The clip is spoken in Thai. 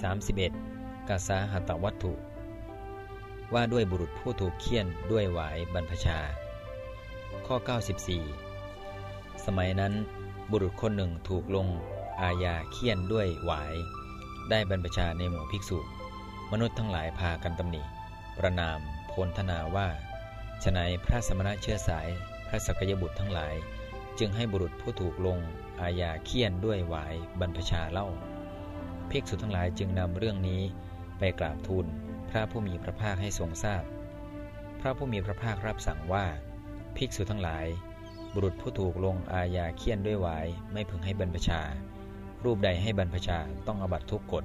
31. กาสาหัตวัตถุ ว่าด้วยบุรุษผู้ถูกเคี่ยนด้วยหวายบรรพชา ข้อ 94 สมัยนั้นบุรุษคนหนึ่งถูกลงอาญาเคี่ยนด้วยหวาย ได้บรรพชาในหมู่ภิกษุ มนุษย์ทั้งหลายพากันตำหนิ ประนามโพลธนาว่าฉนัยพระสมณะเชื้อสายพระสกยบุตรทั้งหลาย จึงให้บุรุษผู้ถูกลงอาญาเคี่ยนด้วยหวายบรรพชาเล่า ภิกษุทั้งหลายจึงนำเรื่องนี้ไปกราบทูลพระผู้มีพระภาคให้ทรงทราบพพระผู้มีพระภาครับสั่งว่า ภิกษุทั้งหลาย บุรุษผู้ถูกลงอาญาเคี่ยนด้วยหวายไม่พึงให้บรรพชา รูปใดให้บรรพชาต้องอบัตทุกกฎ